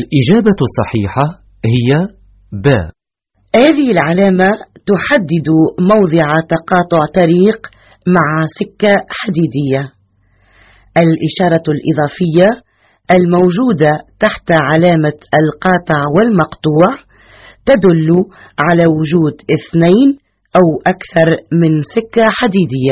الإجابة الصحيحة هي ب. هذه العلامة تحدد موضع تقاطع طريق مع سكة حديدية. الإشارة الإضافية الموجودة تحت علامة القاطع والمقطوع تدل على وجود اثنين أو أكثر من سكة حديدية.